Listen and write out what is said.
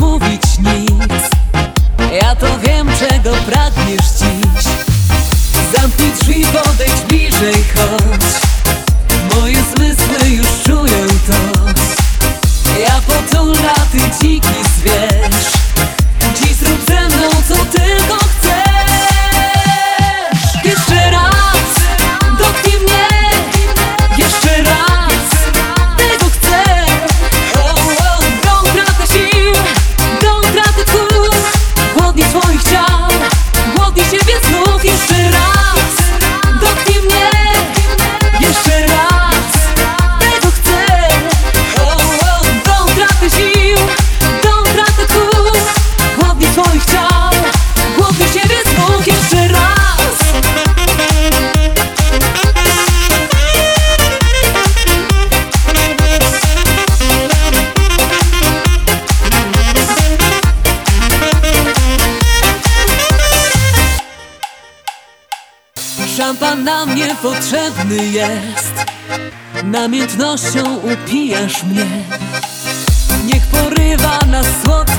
mówić nic. Ja to wiem, czego pragniesz dziś. Zamknij drzwi, podejdź bliżej, chodź. Moje zmysły już czują to. Ja potula, ty dziki zwierz Szampan nam niepotrzebny jest. Namiętnością upijasz mnie. Niech porywa nas słodki